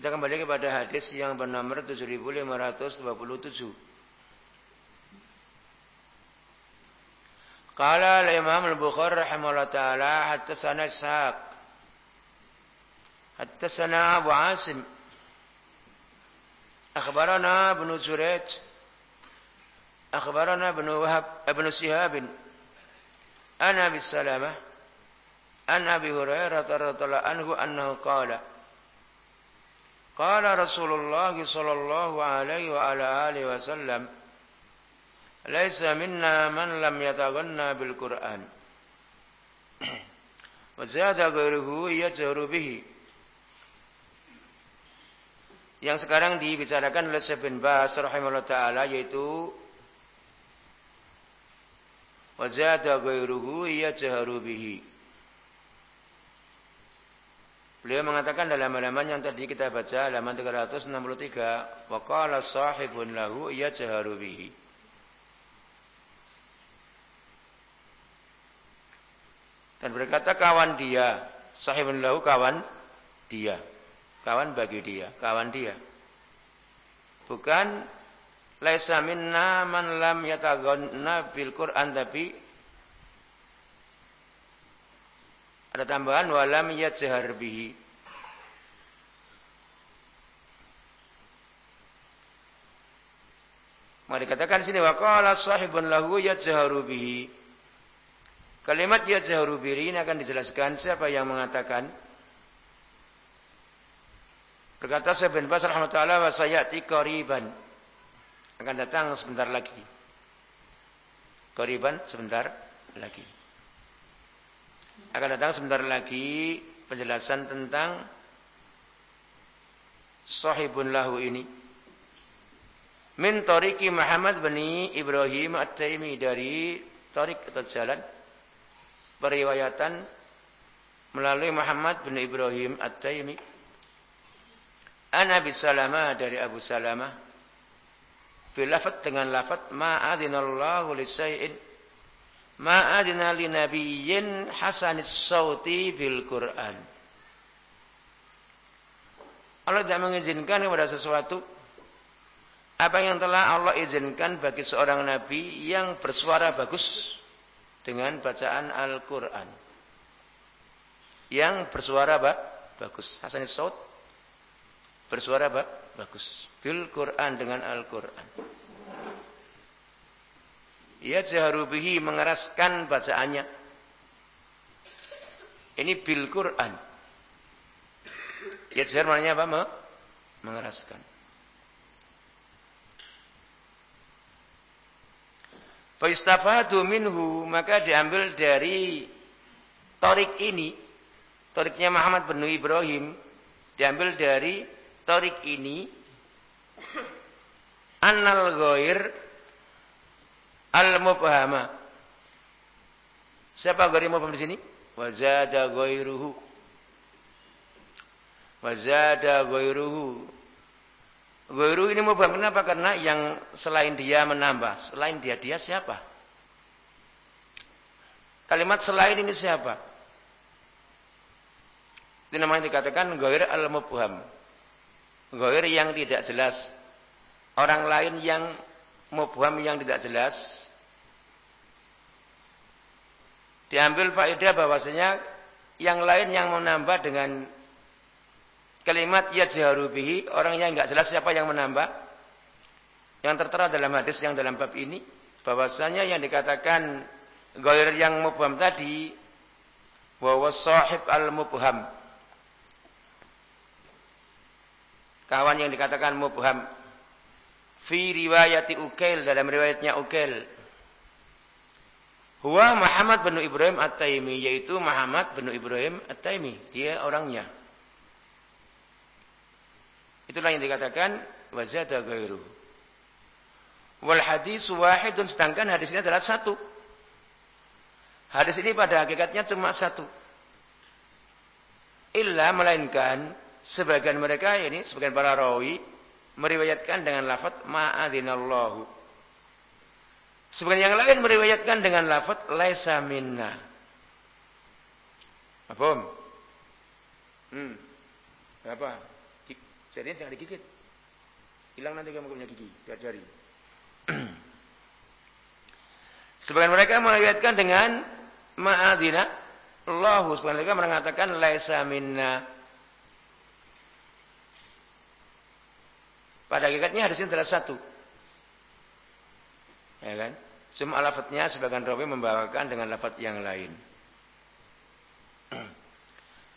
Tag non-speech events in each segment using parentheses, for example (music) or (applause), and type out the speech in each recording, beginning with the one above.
Kita kembali kepada hadis yang bernomor 7527. Qala al-Imam al-Bukhari rahimahullah taala haddatsana Ishaq haddatsana Abu Asim akhbarana Ibnu Jurayj akhbarana Ibnu Wahab Ibnu Shihab an Abi Salamah an Abi Hurairah radhiyallahu anhu annahu Qala Rasulullah sallallahu alaihi wa ala alihi wasallam Laisa minna man lam yataghanna bil Qur'an. (clears throat) Wa zada ghairuhu yajharu bihi. Yang sekarang dibicarakan oleh Syekh bin Ba'as rahimahullah taala yaitu wa zada ghairuhu yajharu bihi. Beliau mengatakan dalam halaman yang tadi kita baca halaman 363, wa qala sahibun lahu yajharu bihi. Dan berkata kawan dia, sahibun lahu kawan dia. Kawan bagi dia, kawan dia. Bukan laisa minna man lam yataghanna bil Qur'an tapi Ada tambahan walam yajhar bihi. Mari katakan sini waqala sahibun lahu yajharu bihi. Kalimat yajharu bihi ini akan dijelaskan siapa yang mengatakan Berkata Syekh bin Bas rahmatullah wa sayati qariban. Akan datang sebentar lagi. Qariban sebentar lagi akan datang sebentar lagi penjelasan tentang sahibun lahu ini. Min tariki Muhammad bin Ibrahim At-Taimi dari tarik atau jalan periwayatan melalui Muhammad bin Ibrahim At-Taimi. An Abi Salamah dari Abu Salamah. Filafat dengan lafat ma'adinallahu lisay'in ma adina li nabiyyin hasanis sauti bil Quran. Allah tidak mengizinkan kepada sesuatu apa yang telah Allah izinkan bagi seorang nabi yang bersuara bagus dengan bacaan Al-Quran. Yang bersuara ba? bagus. Hasanis saut bersuara ba? bagus. Bil Quran dengan Al-Quran. Ia jaharubihi mengeraskan bacaannya. Ini bil Quran. Ya jahar maknanya apa? Mengeraskan. Faistafadu minhu maka diambil dari torik ini, toriknya Muhammad bin Ibrahim, diambil dari torik ini, annal ghair Al-mubhama. Siapa ghairi mubham di sini? Wazada ghairuhu. Wazada ghairuhu. Ghairu ini mubham kenapa? Karena yang selain dia menambah. Selain dia, dia siapa? Kalimat selain ini siapa? Itu namanya dikatakan ghair al-mubham. Ghair yang tidak jelas. Orang lain yang mubham yang tidak jelas diambil faedah bahwasanya yang lain yang menambah dengan kalimat yajharu bihi, orang yang enggak jelas siapa yang menambah. Yang tertera dalam hadis yang dalam bab ini bahwasanya yang dikatakan gair yang mubham tadi bahwa sahib al-mubham. Kawan yang dikatakan mubham fi riwayati Ukail dalam riwayatnya Ukail. Huwa Muhammad bin Ibrahim At-Taimi yaitu Muhammad bin Ibrahim At-Taimi, dia orangnya. Itulah yang dikatakan wazada ghairu. Wal hadis wahidun sedangkan hadis ini adalah satu. Hadis ini pada hakikatnya cuma satu. Illa melainkan sebagian mereka ini sebagian para rawi meriwayatkan dengan lafaz ma'adinallahu. Sebagian yang lain meriwayatkan dengan lafaz laisa minna. Apa? Hmm. Apa? Jadinya jangan digigit. Hilang nanti kamu punya gigi, biar jari. (clears throat) Sebagian mereka melihatkan dengan ma'adina Allah sebagian mereka mengatakan laisa minna. Pada hakikatnya hadis ini adalah satu. Ya kan? Cuma lafadznya sebagian rawi membawakan dengan lafadz yang lain. (clears throat)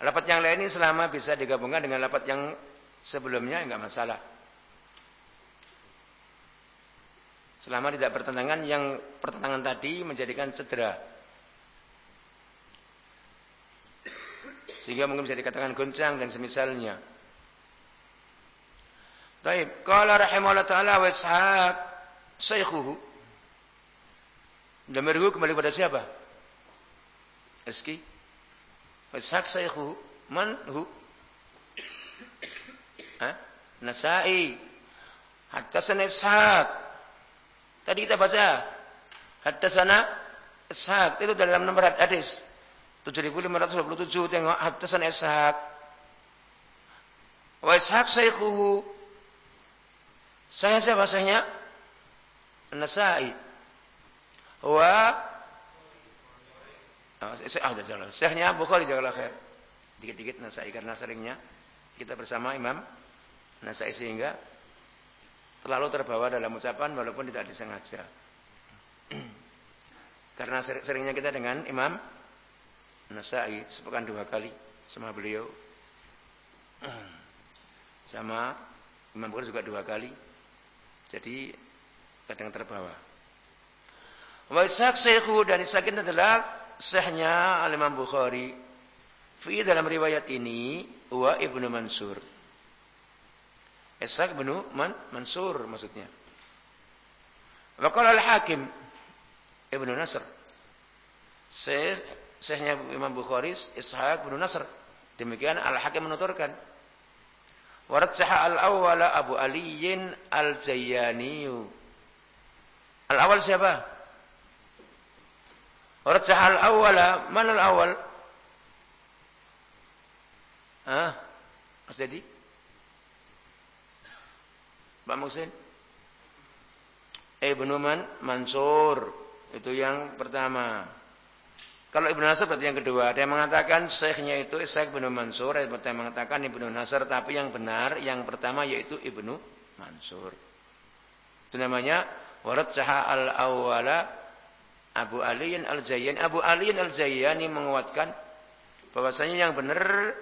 lafadz yang lain ini selama bisa digabungkan dengan lafadz yang sebelumnya enggak masalah. Selama tidak bertentangan yang pertentangan tadi menjadikan cedera. Sehingga mungkin bisa dikatakan goncang dan semisalnya. Baik, qala rahimahullah taala wa ishaq syaikhuhu. Damirhu kembali pada siapa? Eski. Wa ishaq syaikhuhu man hu? Nasai. Haddatsana Ishaq. Tadi kita baca Haddatsana Ishaq itu dalam nomor hadis 7527 tengok Haddatsana Ishaq. Wa Ishaq saykhuhu. Saya siapa sahnya? Nasai. Wa Ah, jalan. Syekhnya Bukhari jazakallahu khair. Dikit-dikit Nasai karena seringnya kita bersama Imam Nasai sehingga terlalu terbawa dalam ucapan walaupun tidak disengaja. (clears throat) Karena seringnya kita dengan Imam Nasai sepekan dua kali sama beliau. (clears throat) Sama Imam Bukhari juga dua kali. Jadi kadang terbawa. Wa Ishaq Syekhu dan Ishaq adalah syekhnya Al-Imam Bukhari. Fi dalam riwayat ini wa Ibnu Mansur. Ishaq bin Man Mansur maksudnya. Waqala al-Hakim Ibnu Nasr. Syekh Syekhnya Imam Bukhari Ishaq bin Nasr. Demikian Al-Hakim menuturkan. Warat saha al-awwala Abu Aliyin al-Jayyani. Al-awwal siapa? Warat saha al-awwala, mana al-awwal? Ah, Mas Dedi? Pak Musin? Ibnu Man Mansur. Itu yang pertama. Kalau Ibnu Nasr berarti yang kedua. Dia mengatakan syekhnya itu Ishaq bin Mansur. Ada yang mengatakan Ibnu Nasr. Tapi yang benar, yang pertama yaitu Ibnu Mansur. Itu namanya Warat Saha al-awwala Abu Aliyin al-Zayyani. Abu Aliyin al-Zayyani menguatkan bahwasanya yang benar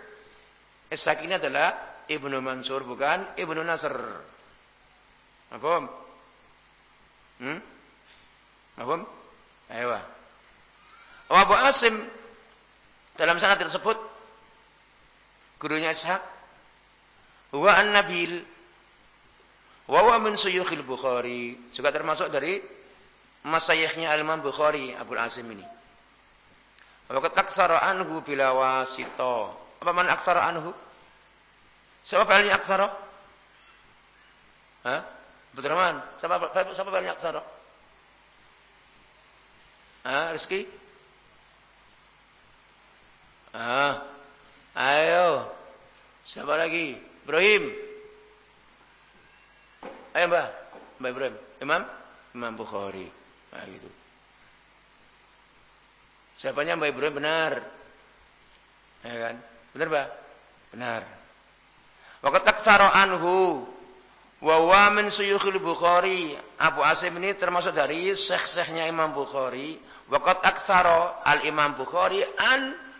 Ishaq ini adalah Ibnu Mansur bukan Ibnu Nasr. Mafhum? Hmm? Mafhum? Ayo. Abu Asim dalam sanad tersebut gurunya Ishaq wa an-Nabil wa wa min suyukhil Bukhari juga termasuk dari masayikhnya Al-Imam Bukhari Abu Asim ini. Waqad aktsara anhu bila wasito. Apa man aktsara anhu? Siapa paling aksara? Hah? Abdurrahman, siapa siapa banyak sarok? Ah, Rizki? Ah, ayo. Siapa lagi? Ibrahim. Ayo Mbah. Mbah Ibrahim. Imam? Imam Bukhari. Nah gitu. Siapanya Mbah Ibrahim benar. Ya kan? Benar Mbah? Benar. Waqat aktsara anhu wa wa min suyukhil Bukhari. Abu Asim ini termasuk dari syekh-syekhnya Imam Bukhari. Waqat aktsara al-Imam Bukhari an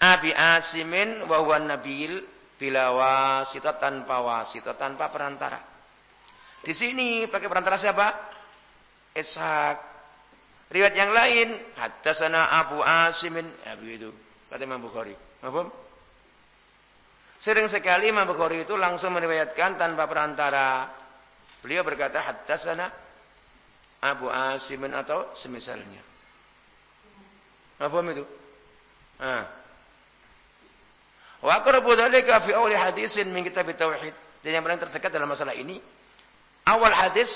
Abi Asimin wa huwa Nabil bila wasita tanpa wasita tanpa perantara. Di sini pakai perantara siapa? Ishak. Riwayat yang lain, haddatsana Abu Asimin, ya begitu. Kata Imam Bukhari. Apa? Sering sekali Imam Bukhari itu langsung meriwayatkan tanpa perantara. Beliau berkata haddatsana Abu Asimin atau semisalnya. Apa itu? Ah. Wa aqrabu dzalika fi awli hadisin min kitab tauhid. Dan yang paling terdekat dalam masalah ini awal hadis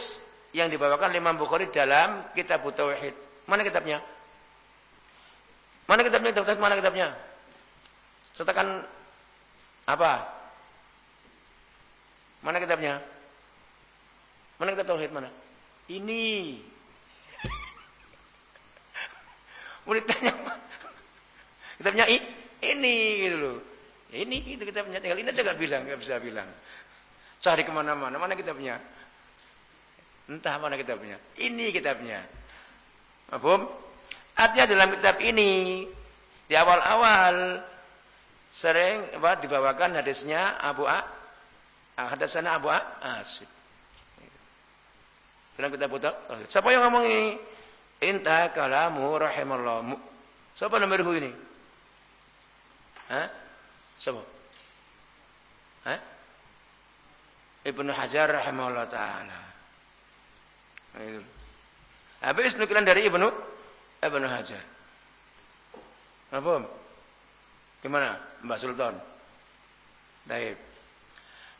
yang dibawakan Imam Bukhari dalam kitab Tauhid. Mana kitabnya? Mana kitabnya? Tauhid mana kitabnya? Sertakan apa? Mana kitabnya? Mana kitab Tauhid mana? Ini. (laughs) Muridnya Kitabnya ini gitu loh. Ini itu kitabnya. Tinggal ini aja gak bilang, gak bisa bilang. Cari ke mana-mana. Mana kitabnya? Entah mana kitabnya. Ini kitabnya. Mahfum? Artinya dalam kitab ini di awal-awal sering apa, dibawakan hadisnya Abu A hadasana Abu A Asif. Dalam kitab buta. Siapa yang ngomong ini? Inta kalamu rahimallah. Siapa nomor ini? Hah? Siapa? Hah? Ibnu Hajar rahimahullah taala. Itu. Habis nukilan dari Ibnu Ibnu Hajar. Apa? Gimana Mbak Sultan? Baik.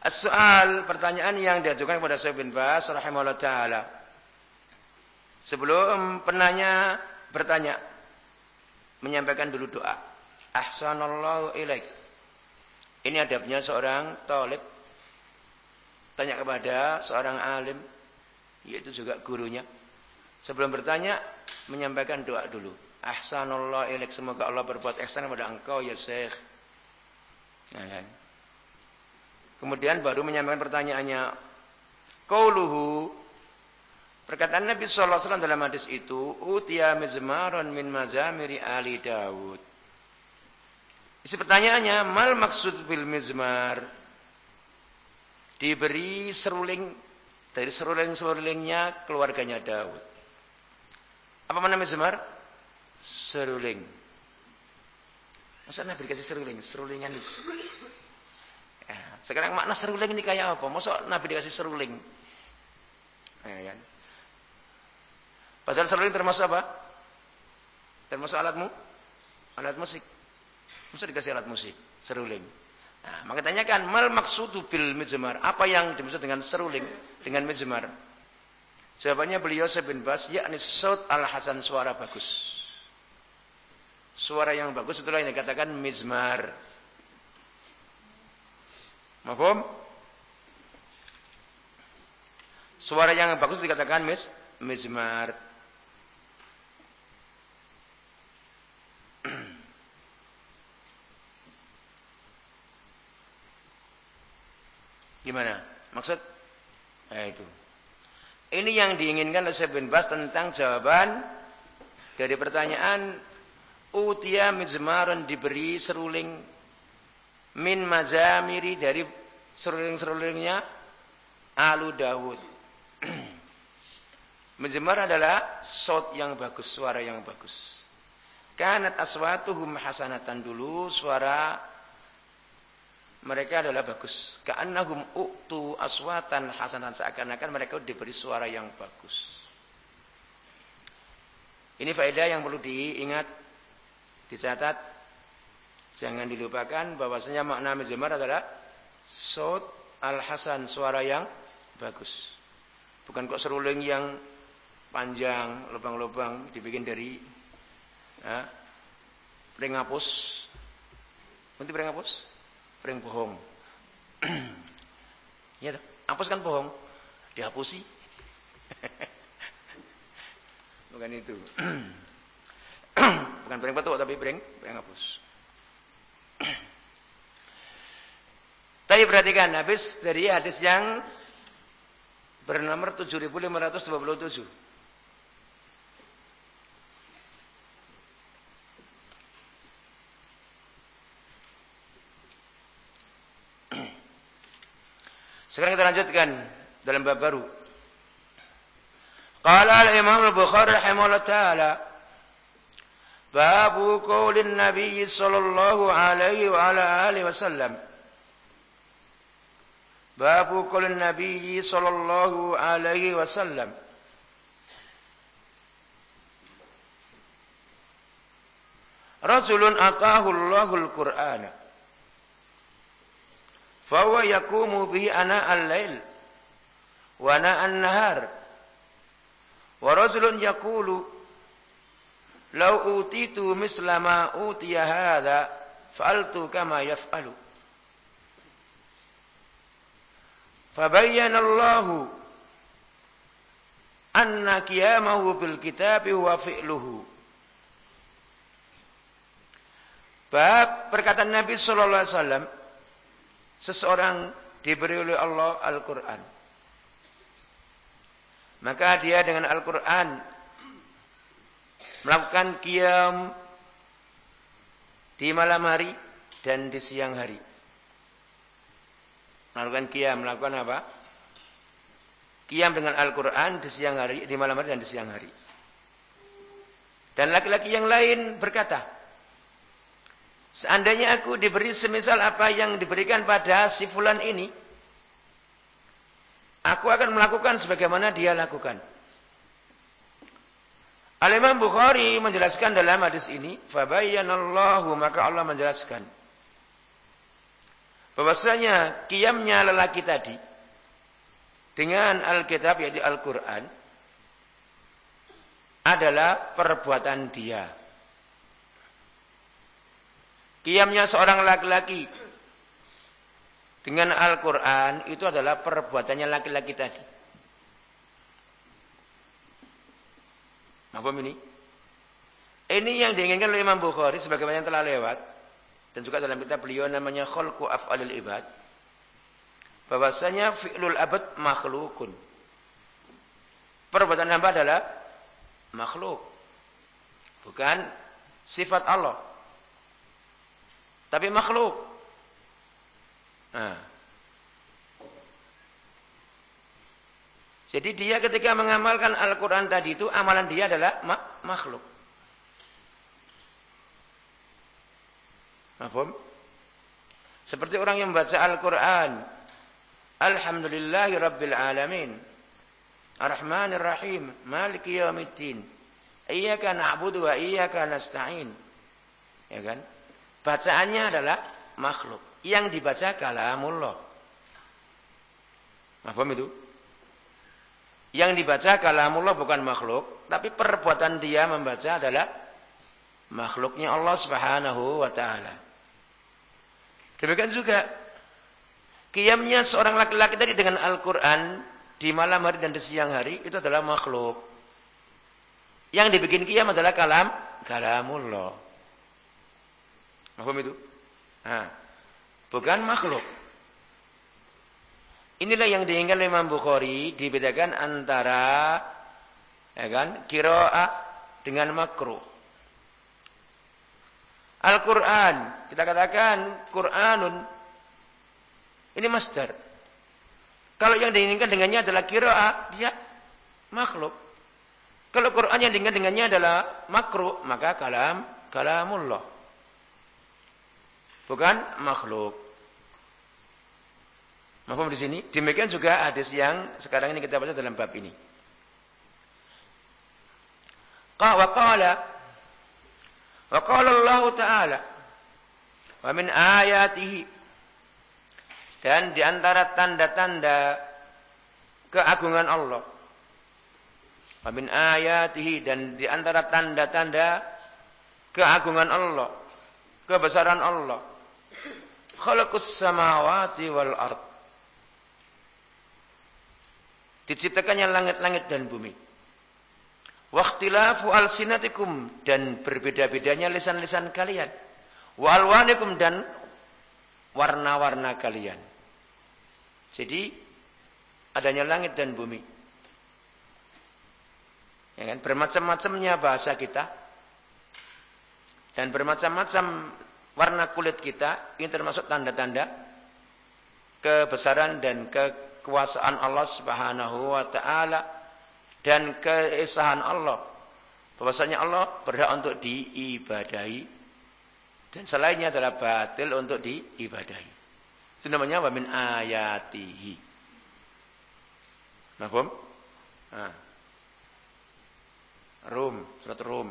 As-soal pertanyaan yang diajukan kepada Syekh bin Bas rahimahullah taala. Sebelum penanya bertanya menyampaikan dulu doa. Ahsanallahu ilaik. Ini adabnya seorang talib tanya kepada seorang alim yaitu juga gurunya. Sebelum bertanya, menyampaikan doa dulu. Ahsanullah ilaik. Semoga Allah berbuat ihsan kepada engkau ya Syekh. Nah, kan? Kemudian baru menyampaikan pertanyaannya. Qauluhu Perkataan Nabi sallallahu alaihi wasallam dalam hadis itu, "Utiya mizmaron min mazamiri ali Daud." Isi pertanyaannya, "Mal maksud bil mizmar?" Diberi seruling dari seruling-serulingnya keluarganya Daud. Apa mana mizmar? Seruling. Masa Nabi dikasih seruling? Serulingan itu. Ya, sekarang makna seruling ini kayak apa? Masa Nabi dikasih seruling? Ya, ya. Padahal seruling termasuk apa? Termasuk alatmu? Alat musik. Masa dikasih alat musik? Seruling. Nah, maka tanyakan mal maksudu bil mizmar. Apa yang dimaksud dengan seruling, dengan mizmar? Jawabannya beliau bin Bas, yakni saut al-hasan suara bagus. Suara yang bagus itulah yang dikatakan mizmar. Mahfum? Suara yang bagus dikatakan miz, mizmar. Gimana? Maksud? Nah, itu. Ini yang diinginkan oleh bin Bas tentang jawaban dari pertanyaan Utia mizmarun diberi seruling min mazamiri dari seruling-serulingnya Alu Dawud. (clears throat) Mizmar adalah shot yang bagus, suara yang bagus. Kanat aswatuhum hasanatan dulu suara mereka adalah bagus. Ka'annahum uktu aswatan hasanan seakan-akan mereka diberi suara yang bagus. Ini faedah yang perlu diingat, dicatat, jangan dilupakan bahwasanya makna mizmar adalah sod al-hasan suara yang bagus. Bukan kok seruling yang panjang, lubang-lubang dibikin dari ya, pringapus. Nanti pringapus? Pring bohong. (clears throat) ya, hapus kan bohong. Dihapusi. (laughs) Bukan itu. (clears throat) Bukan pring betul tapi pring pring hapus. (clears throat) Tapi perhatikan habis dari hadis yang bernomor 7527. Sekarang kita lanjutkan dalam bab baru. Qala al-Imam Al-Bukhari rahimahullah taala Babu qaulin Nabi sallallahu alaihi wa ala alihi wasallam. Babu qaulin Nabi sallallahu alaihi wasallam. Rasulun atahu Allahul Qur'ana Fawa yakumu bihi ana al-lail wa ana an-nahar. Wa rajulun yaqulu law utitu misla ma utiya hadha fa'altu kama yaf'alu. Fabayyana Allahu anna qiyamahu bil kitabi wa fi'luhu. Bab perkataan Nabi sallallahu alaihi wasallam seseorang diberi oleh Allah Al-Quran. Maka dia dengan Al-Quran melakukan kiam di malam hari dan di siang hari. Melakukan kiam, melakukan apa? Kiam dengan Al-Quran di siang hari, di malam hari dan di siang hari. Dan laki-laki yang lain berkata, Seandainya aku diberi semisal apa yang diberikan pada si fulan ini, aku akan melakukan sebagaimana dia lakukan. Al-Imam Bukhari menjelaskan dalam hadis ini, fabayyanallahu maka Allah menjelaskan bahwasanya kiamnya lelaki tadi dengan Alkitab yaitu Al-Qur'an adalah perbuatan dia. Kiamnya seorang laki-laki dengan Al-Quran itu adalah perbuatannya laki-laki tadi. Apa ini? Ini yang diinginkan oleh Imam Bukhari sebagaimana yang telah lewat dan juga dalam kitab beliau namanya Khalqu Af'alil Ibad bahwasanya fi'lul abad makhlukun. Perbuatan hamba adalah makhluk. Bukan sifat Allah tapi makhluk. Nah. Jadi dia ketika mengamalkan Al-Quran tadi itu, amalan dia adalah makhluk. Mahfum? Seperti orang yang membaca Al-Quran. Alhamdulillahi Rabbil Alamin. Ar-Rahmanir Rahim. Maliki Yawmiddin. Iyaka na'budu wa iyaka nasta'in. Ya kan? Bacaannya adalah makhluk. Yang dibaca kalamullah. Paham itu? Yang dibaca kalamullah bukan makhluk. Tapi perbuatan dia membaca adalah makhluknya Allah subhanahu wa ta'ala. Demikian juga. Kiamnya seorang laki-laki tadi dengan Al-Quran. Di malam hari dan di siang hari. Itu adalah makhluk. Yang dibikin kiam adalah kalam. Kalamullah. Mahfum itu? Nah, bukan makhluk. Inilah yang diinginkan oleh Imam Bukhari dibedakan antara ya kan, qiraah dengan makruh. Al-Qur'an, kita katakan Qur'anun ini masdar. Kalau yang diinginkan dengannya adalah qiraah, dia makhluk. Kalau Quran yang diinginkan dengannya adalah makruh, maka kalam kalamullah bukan makhluk. Mahfum di sini. Demikian juga hadis yang sekarang ini kita baca dalam bab ini. Wa qala wa qala Allah Ta'ala wa min ayatihi dan di antara tanda-tanda keagungan Allah wa min ayatihi dan di antara tanda-tanda keagungan Allah kebesaran Allah khalaqus samawati wal ard. Diciptakannya langit-langit dan bumi. Waktilafu alsinatikum dan berbeda-bedanya lisan-lisan kalian. Wa alwanikum dan warna-warna kalian. Jadi adanya langit dan bumi. Ya kan? Bermacam-macamnya bahasa kita. Dan bermacam-macam warna kulit kita. Ini termasuk tanda-tanda kebesaran dan kekuasaan Allah subhanahu wa ta'ala. Dan keesahan Allah. Bahwasanya Allah berhak untuk diibadahi. Dan selainnya adalah batil untuk diibadahi. Itu namanya wamin ayatihi. Mahfum? Nah. Rum, surat Rum.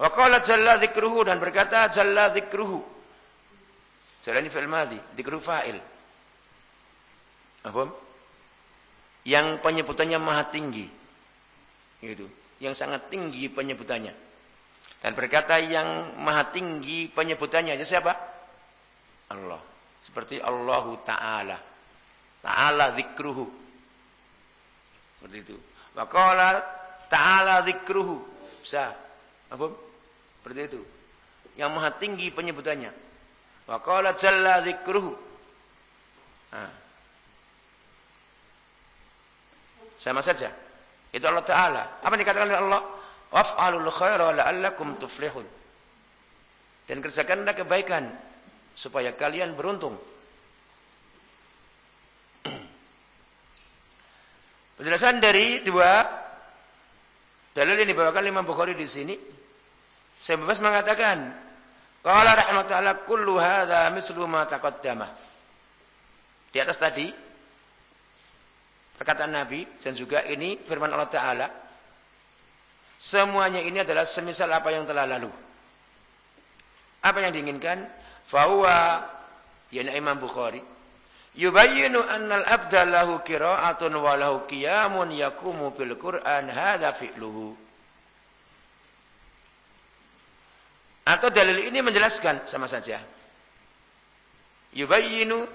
Wa qala jalla dzikruhu dan berkata jalla dzikruhu. Jalla ini fi'il madhi, dzikru fa'il. Apa? Yang penyebutannya maha tinggi. Itu, yang sangat tinggi penyebutannya. Dan berkata yang maha tinggi penyebutannya itu siapa? Allah. Seperti Allahu taala. Ta'ala dzikruhu. Seperti itu. Wa Ta'ala zikruhu. Bisa. Apa? Seperti itu. Yang maha tinggi penyebutannya. Wa qala jalla zikruhu. Nah. Sama saja. Itu Allah Ta'ala. Apa yang dikatakan oleh Allah? Waf'alul khaira la'allakum tuflihun. Dan kerjakanlah kebaikan. Supaya kalian beruntung. Penjelasan dari dua Dalil yang dibawakan Imam Bukhari di sini. Saya bebas mengatakan. Qala rahmatullah kullu hadha mislu ma taqaddama. Di atas tadi. Perkataan Nabi. Dan juga ini firman Allah Ta'ala. Semuanya ini adalah semisal apa yang telah lalu. Apa yang diinginkan? Fahuwa. Yani Imam Bukhari yubayyinu annal abda lahu qira'atun wa lahu qiyamun yakumu bil Qur'an hadza fi'luhu. Atau dalil ini menjelaskan sama saja. Yubayyinu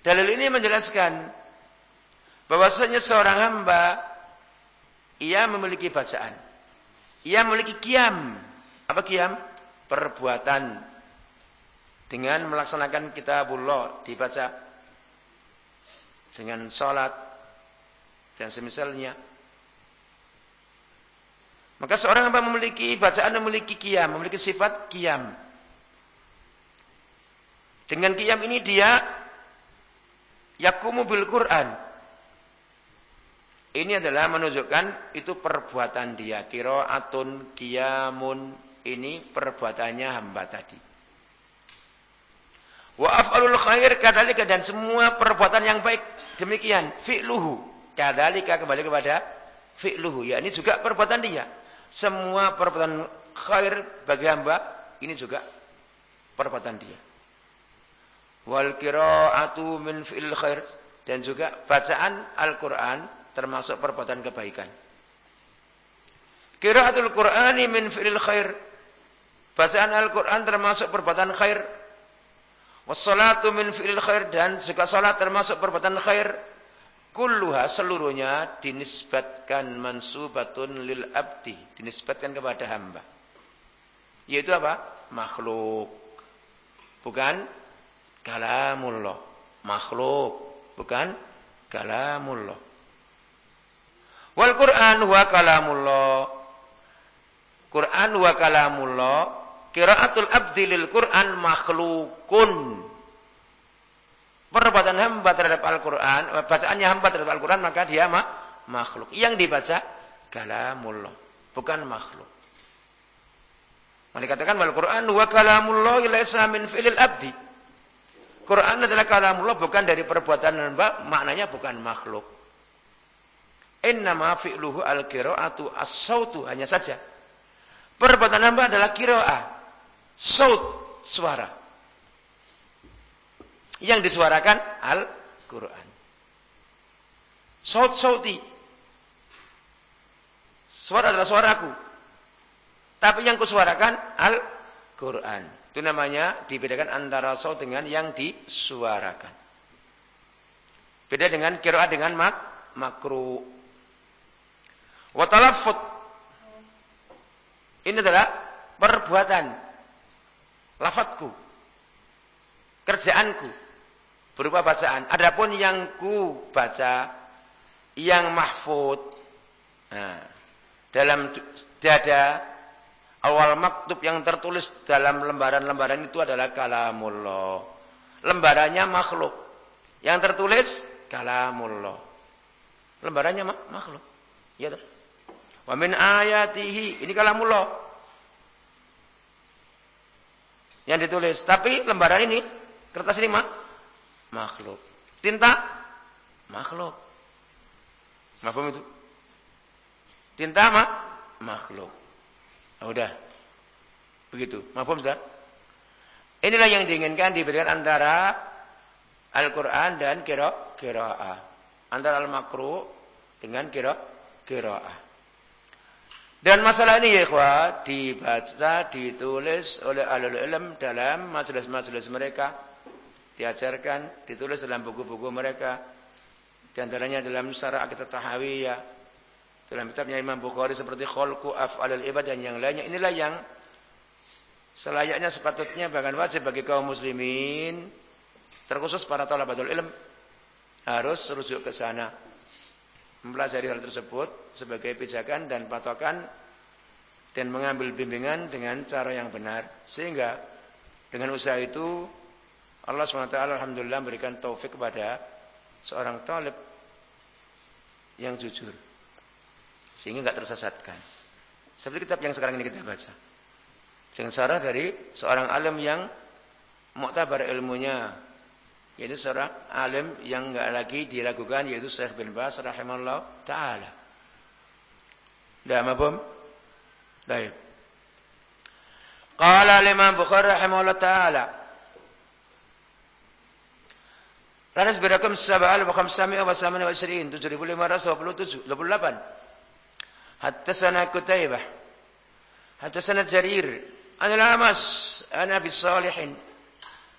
dalil ini menjelaskan bahwasanya seorang hamba ia memiliki bacaan. Ia memiliki kiam. Apa kiam? Perbuatan dengan melaksanakan kitabullah dibaca dengan sholat dan semisalnya maka seorang yang memiliki bacaan memiliki kiam memiliki sifat kiam dengan kiam ini dia yakumu bil Quran ini adalah menunjukkan itu perbuatan dia atun kiamun ini perbuatannya hamba tadi Wa af'alul khair kadalika dan semua perbuatan yang baik demikian fi'luhu. Kadalika kembali kepada fi'luhu. Ya ini juga perbuatan dia. Semua perbuatan khair bagi hamba ini juga perbuatan dia. Wal qira'atu min fi'il khair dan juga bacaan Al-Qur'an termasuk perbuatan kebaikan. Qira'atul Qur'ani min fi'il khair. Bacaan Al-Qur'an termasuk perbuatan khair Wassalatu min fi'il khair dan juga salat termasuk perbuatan khair. Kulluha seluruhnya dinisbatkan mansubatun lil abdi. Dinisbatkan kepada hamba. Yaitu apa? Makhluk. Bukan kalamullah. Makhluk. Bukan kalamullah. Wal Quran wa kalamullah. Quran wa kalamullah Kiraatul abdi lil Quran makhlukun. Perbuatan hamba terhadap Al-Quran, bacaannya hamba terhadap Al-Quran, maka dia ma makhluk. Yang dibaca, kalamullah. Bukan makhluk. Nah, dikatakan wal Quran wa kalamullah ilaisa min fi'lil abdi. Quran adalah kalamullah bukan dari perbuatan hamba, maknanya bukan makhluk. Innama fi'luhu al-qira'atu as-sautu hanya saja. Perbuatan hamba adalah qira'ah. Saut suara. Yang disuarakan Al-Quran. Saut sauti. Suara adalah suaraku. Tapi yang kusuarakan Al-Quran. Itu namanya dibedakan antara saut dengan yang disuarakan. Beda dengan kira dengan mak makru. Watalafut. Ini adalah perbuatan Lafadku. Kerjaanku. Berupa bacaan. Adapun yang ku baca yang mahfud nah, dalam dada awal maktub yang tertulis dalam lembaran-lembaran itu adalah kalamullah. Lembarannya makhluk. Yang tertulis kalamullah. Lembarannya makhluk. Ya tak? Wa min ayatihi. Ini kalamullah. Yang ditulis. Tapi lembaran ini, kertas ini mak makhluk. Tinta makhluk. Mahfum itu? Tinta mak makhluk. Nah, udah. Begitu. Mahfum sudah? Inilah yang diinginkan diberikan antara Al-Quran dan kira-kira'ah. Antara al-makruh dengan kira-kira'ah. Dan masalah ini ya ikhwah, dibaca, ditulis oleh alul ilm dalam majelis-majelis mereka. Diajarkan, ditulis dalam buku-buku mereka. Di antaranya dalam syarah akidah tahawiyah. Dalam kitabnya Imam Bukhari seperti Kholku Af'alul Ibad dan yang lainnya. Inilah yang selayaknya sepatutnya bahkan wajib bagi kaum muslimin. Terkhusus para talabatul ilm. Harus rujuk ke sana mempelajari hal tersebut sebagai pijakan dan patokan dan mengambil bimbingan dengan cara yang benar sehingga dengan usaha itu Allah SWT Alhamdulillah memberikan taufik kepada seorang talib yang jujur sehingga nggak tersesatkan seperti kitab yang sekarang ini kita baca dengan cara dari seorang alim yang muktabar ilmunya yaitu seorang alim yang enggak lagi diragukan yaitu Syekh bin Bas rahimahullah taala. Dah mabum? Baik. Qala Imam Bukhari rahimahullah taala. Laras berakum sab'al wa khamsami'a wa samana wa isrin 7527 28 Hattasana Kutaybah Hattasana Jarir An al-Amas An Abi Salihin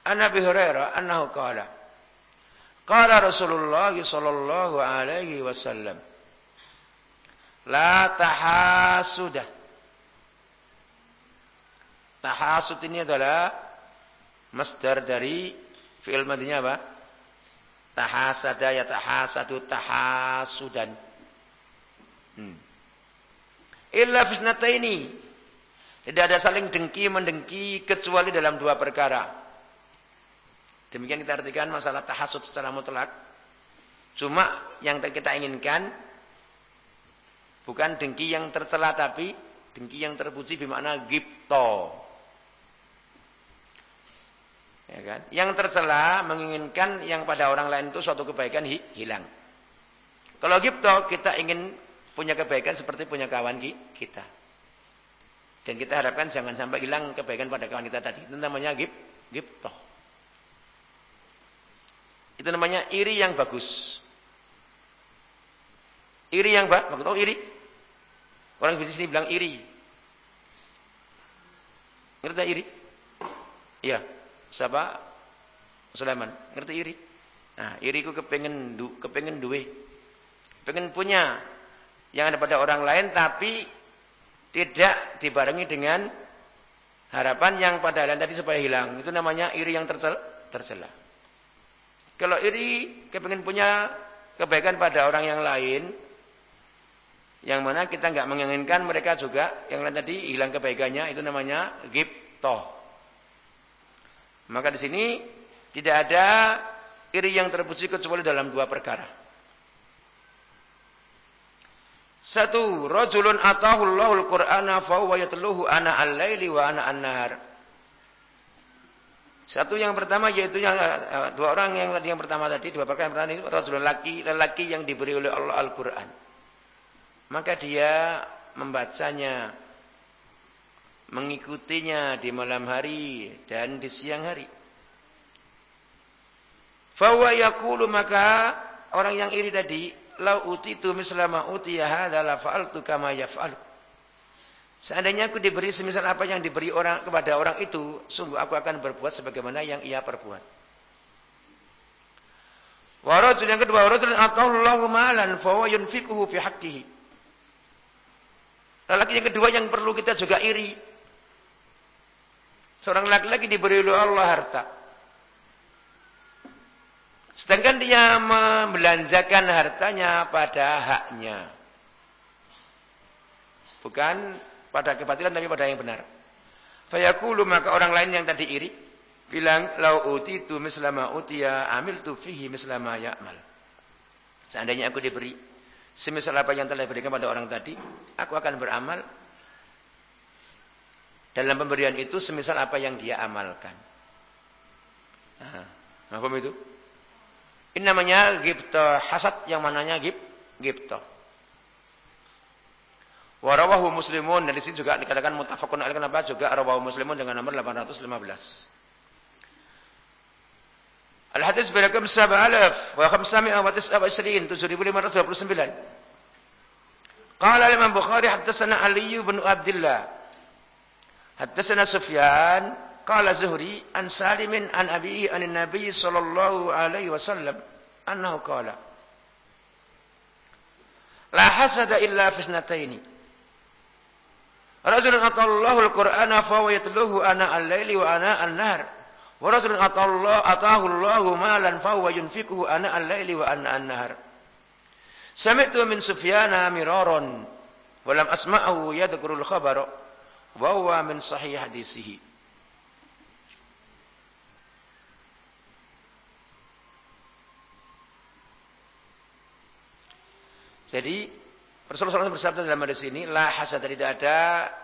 An Abi Hurairah annahu qala Qala Rasulullah sallallahu alaihi wasallam La tahasudah Tahasud ini adalah masdar dari fi'il madinya apa? Tahasada ya tahasadu tahasudan. Hmm. Illa fisnataini. Tidak ada saling dengki mendengki kecuali dalam dua perkara. Demikian kita artikan masalah tahasud secara mutlak. Cuma yang kita inginkan bukan dengki yang tercela tapi dengki yang terpuji bermakna gipto. Ya kan? Yang tercela menginginkan yang pada orang lain itu suatu kebaikan hilang. Kalau gipto kita ingin punya kebaikan seperti punya kawan kita. Dan kita harapkan jangan sampai hilang kebaikan pada kawan kita tadi. Itu namanya gip, gipto. Itu namanya iri yang bagus. Iri yang bagus. Tahu iri? Orang di sini bilang iri. Ngerti iri? Iya. Siapa? Sulaiman. Ngerti iri? Nah, iri ku kepengen du, kepengen duwe. Pengen punya yang ada pada orang lain tapi tidak dibarengi dengan harapan yang pada lain tadi supaya hilang. Itu namanya iri yang tercela. tercela. Kalau iri kepengen punya kebaikan pada orang yang lain, yang mana kita nggak menginginkan mereka juga yang lain tadi hilang kebaikannya itu namanya gipto. Maka di sini tidak ada iri yang terpuji kecuali dalam dua perkara. Satu, rajulun atahullahul Qur'ana fa huwa yatluhu ana al-laili wa ana an-nahar. Satu yang pertama yaitu yang eh, dua orang yang tadi yang pertama tadi dua perkara yang pertama itu rajul lelaki lelaki yang diberi oleh Allah Al-Qur'an. Maka dia membacanya mengikutinya di malam hari dan di siang hari. Fawa yaqulu maka orang yang iri tadi lau utitu mislama utiya hadza la fa'altu kama yaf'alu. Seandainya aku diberi semisal apa yang diberi orang kepada orang itu, sungguh aku akan berbuat sebagaimana yang ia perbuat. Warajul yang kedua, warajul atallahu malan fa yunfiquhu fi haqqihi. Lelaki yang kedua yang perlu kita juga iri. Seorang laki-laki diberi oleh Allah harta. Sedangkan dia membelanjakan hartanya pada haknya. Bukan pada kebatilan tapi pada yang benar. Fayaqulu maka orang lain yang tadi iri bilang lau utitu mislama utiya amiltu fihi mislama ya'mal. Seandainya aku diberi semisal apa yang telah diberikan pada orang tadi, aku akan beramal dalam pemberian itu semisal apa yang dia amalkan. Nah, apa itu? Ini namanya gipto hasad yang mananya gip gipto. Warawahu muslimun. Dan di sini juga dikatakan mutafakun alaih kenapa? Juga rawahu muslimun dengan nomor 815. Al-hadis berakam sab'alaf wa khamsami'a wa tis'a wa isriin. 7529. Qala Imam Bukhari haddatsana Ali bin Abdullah. Haddatsana Sufyan qala Zuhri an Salimin an Abihi an Nabi sallallahu alaihi wasallam annahu qala La hasada illa fisnataini Rajulun atallahu al-Qur'ana fa huwa yatluhu ana al-laili wa ana an-nahar. Wa rajulun atallahu atahu Allahu malan fa huwa yunfiquhu ana al-laili wa ana an-nahar. Sami'tu min Sufyana miraran wa lam asma'ahu yadhkuru al-khabara wa min sahih hadisihi. Jadi Rasulullah SAW bersabda dalam hadis ini, la hasad tidak ada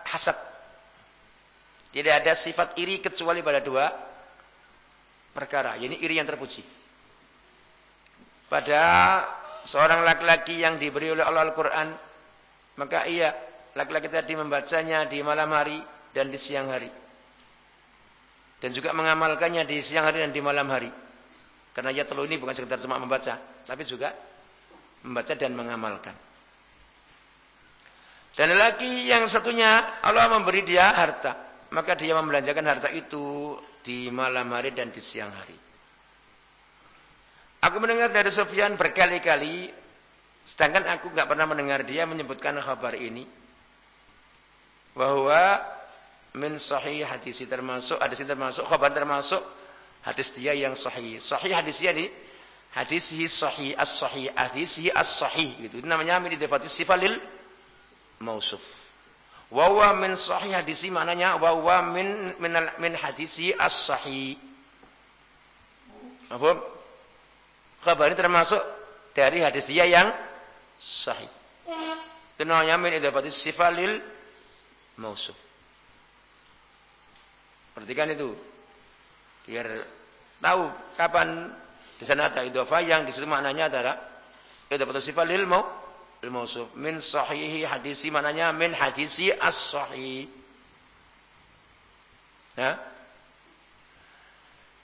hasad. Tidak ada sifat iri kecuali pada dua perkara. Ini iri yang terpuji. Pada seorang laki-laki yang diberi oleh Allah Al-Quran, maka ia, laki-laki tadi membacanya di malam hari dan di siang hari. Dan juga mengamalkannya di siang hari dan di malam hari. Karena ia telur ini bukan sekedar cuma membaca, tapi juga membaca dan mengamalkan. Dan lelaki yang satunya Allah memberi dia harta. Maka dia membelanjakan harta itu di malam hari dan di siang hari. Aku mendengar dari Sofyan berkali-kali. Sedangkan aku nggak pernah mendengar dia menyebutkan kabar ini. Bahwa min sahih hadis termasuk hadis termasuk kabar termasuk hadis dia yang sahih. Sahih hadisnya ini hadisnya sahih as-sahih hadisnya as-sahih gitu. Itu namanya min idafati sifalil mausuf. Wa huwa min sahih hadisi maknanya wa huwa min min, min hadisi as-sahih. Apa? Kabar ini termasuk dari hadis dia yang sahih. Itu namanya min idafati sifalil mausuf. Perhatikan itu. Biar tahu kapan di sana ada idofah yang di situ maknanya adalah idafati sifalil mausuf al-mausuf min sahihi hadisi mananya min hadisi as-sahih ya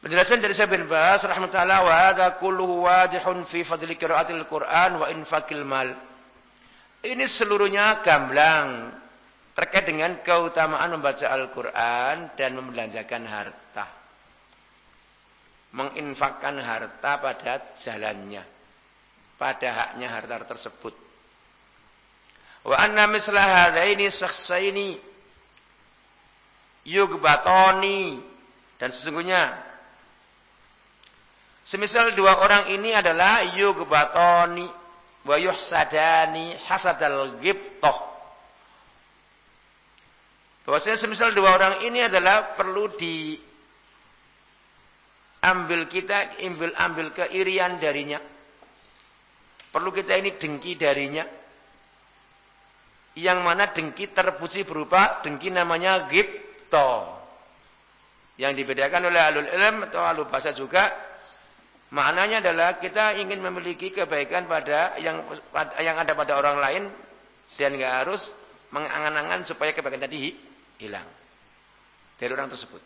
Penjelasan dari Syekh bin Bas rahmatullah wa hadza kulluhu wadihun fi fadli qiraatil Qur'an wa infaqil mal. Ini seluruhnya gamblang terkait dengan keutamaan membaca Al-Qur'an dan membelanjakan harta. Menginfakkan harta pada jalannya. Pada haknya harta tersebut. Wa anna misla hadaini sakhsaini yugbatoni dan sesungguhnya semisal dua orang ini adalah yugbatoni wa yuhsadani hasadal gibtoh bahwasanya semisal dua orang ini adalah perlu di ambil kita ambil ambil keirian darinya perlu kita ini dengki darinya yang mana dengki terpuji berupa dengki namanya gipto. Yang dibedakan oleh alul ilm atau alul bahasa juga maknanya adalah kita ingin memiliki kebaikan pada yang yang ada pada orang lain dan nggak harus mengangan-angan supaya kebaikan tadi hilang dari orang tersebut.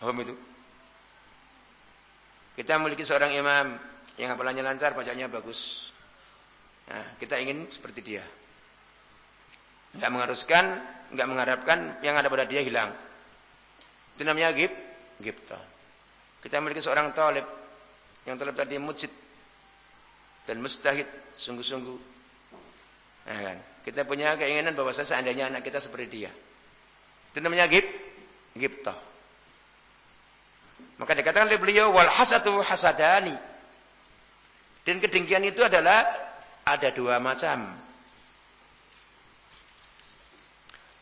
Paham itu? Kita memiliki seorang imam yang hafalannya lancar, bacanya bagus. Nah, kita ingin seperti dia. Tidak mengharuskan, nggak mengharapkan yang ada pada dia hilang. Itu namanya gib, gibta. Kita memiliki seorang talib yang talib tadi mujid dan mustahid sungguh-sungguh. Nah, kan? Kita punya keinginan bahwa seandainya anak kita seperti dia. Itu namanya gib, gibta. Maka dikatakan oleh beliau wal hasatu hasadani. Dan kedengkian itu adalah ada dua macam.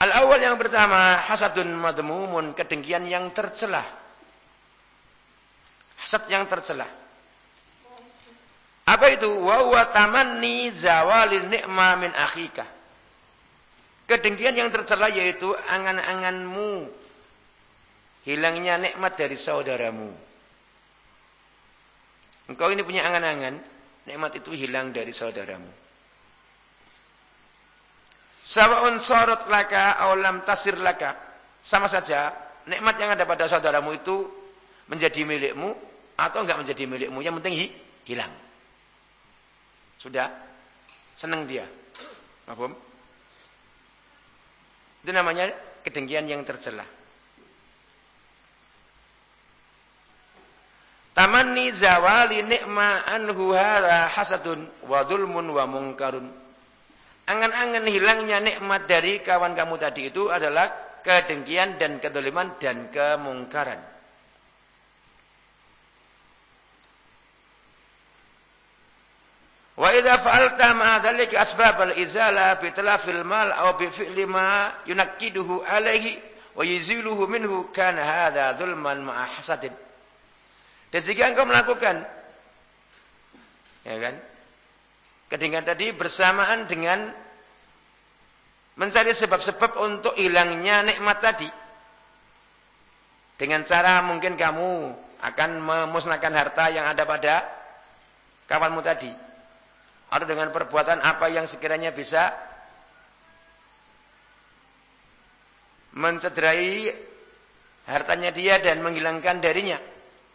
Al-awwal yang pertama hasadun madmumun, kedengkian yang tercelah. Hasad yang tercelah. Apa itu? Wa huwa tamanni zawalin ni'ma min akhika. Kedengkian yang tercela yaitu angan-anganmu hilangnya nikmat dari saudaramu. Engkau ini punya angan-angan, nikmat itu hilang dari saudaramu. Sawa'un sorot laka awalam tasir laka. Sama saja, nikmat yang ada pada saudaramu itu menjadi milikmu atau enggak menjadi milikmu. Yang penting hilang. Sudah senang dia. Mahfum? Itu namanya kedengkian yang tercela. Tamanni zawali ni'ma anhu hadha hasadun wa dhulmun wa munkarun. Angan-angan hilangnya nikmat dari kawan kamu tadi itu adalah kedengkian dan kedoliman dan kemungkaran. Wa idza fa'alta ma dzalika asbab al-izala bi talafil mal aw bi fi'li ma yunakkiduhu alayhi wa yuziluhu minhu kana hadha dhulman ma'a hasadin. Dan jika engkau melakukan ya kan? Kedingan tadi bersamaan dengan mencari sebab-sebab untuk hilangnya nikmat tadi. Dengan cara mungkin kamu akan memusnahkan harta yang ada pada kawanmu tadi. Atau dengan perbuatan apa yang sekiranya bisa mencederai hartanya dia dan menghilangkan darinya.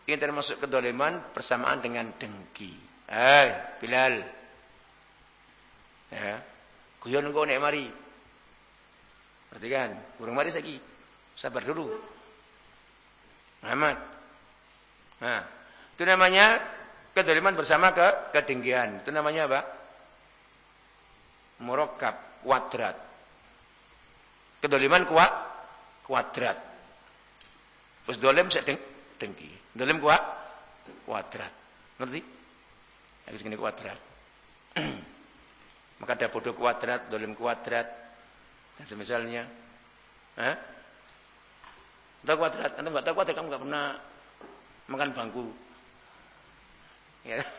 Ini termasuk kedoliman bersamaan dengan dengki. Eh, Bilal. Ya. Kuyon kau nek mari. Perhatikan, kurang mari lagi. Sabar dulu. Muhammad. Nah, itu namanya kedoliman bersama ke kedengkian. Itu namanya apa? Murokab, kuadrat. Kedoliman kuat, kuadrat. Terus dolim sedeng, dengki. Dalam kuat kuadrat. Ngerti? Harus gini kuadrat. (clears throat) Maka ada bodoh kuadrat, dolim kuadrat, dan semisalnya. Hah? Tahu kuadrat? Anda nggak tahu kuadrat, kamu nggak pernah makan bangku. Ya. (laughs)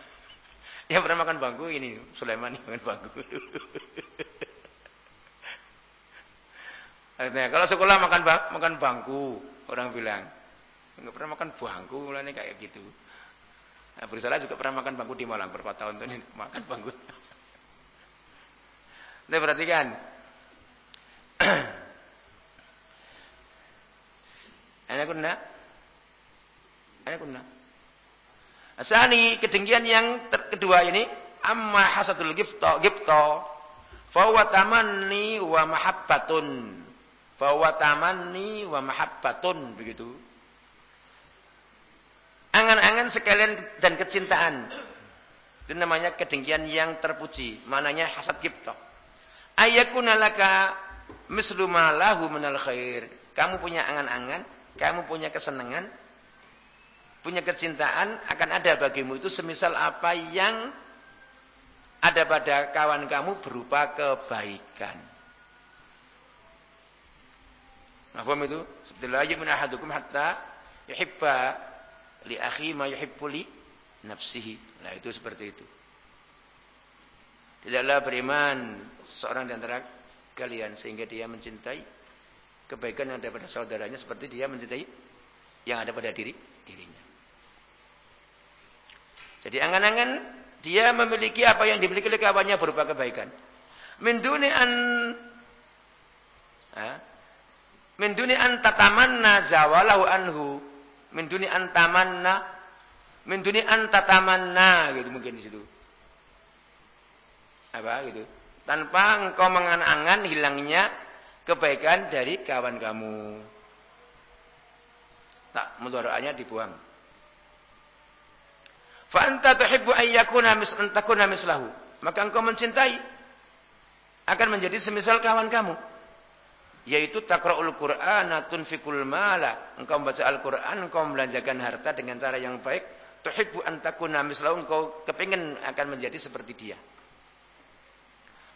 Ya pernah makan bangku ini Sulaiman makan bangku. (laughs) Artinya, kalau sekolah makan makan bangku, orang bilang. Enggak pernah makan bangku mulanya kayak gitu. Nah, Bersalah juga pernah makan bangku di Malang berapa tahun ini makan bangku. (laughs) Nah, perhatikan. Ana kunna. Ana kunna. Asani kedengkian yang kedua ini amma hasadul gifta gifta fa tamanni wa mahabbatun. Fa tamanni wa mahabbatun begitu Angan-angan sekalian dan kecintaan. Itu namanya kedengkian yang terpuji. Mananya hasad kipto. Ayakuna laka mislu ma lahu minal khair. Kamu punya angan-angan, kamu punya kesenangan, punya kecintaan akan ada bagimu itu semisal apa yang ada pada kawan kamu berupa kebaikan. Nah, itu? Seperti la yu'minu ahadukum hatta yuhibba li akhi ma yuhibbu li nafsihi. Nah, itu seperti itu. Tidaklah beriman seorang di antara kalian sehingga dia mencintai kebaikan yang ada pada saudaranya seperti dia mencintai yang ada pada diri dirinya. Jadi angan-angan dia memiliki apa yang dimiliki oleh kawannya berupa kebaikan. Min an? Min duni an tatamanna zawalahu anhu. Min duni antamanna min duni antatamanna gitu mungkin di situ. Apa gitu. Tanpa engkau mengangan-angan hilangnya kebaikan dari kawan kamu. Tak mudharaatnya dibuang fa anta tuhibbu an yakuna mis antakuna mislahu maka engkau mencintai akan menjadi semisal kawan kamu yaitu takra'ul Qur'ana tunfikul mala. Engkau membaca Al-Qur'an, engkau membelanjakan harta dengan cara yang baik, tuhibbu an takuna mislahu, engkau kepingin akan menjadi seperti dia.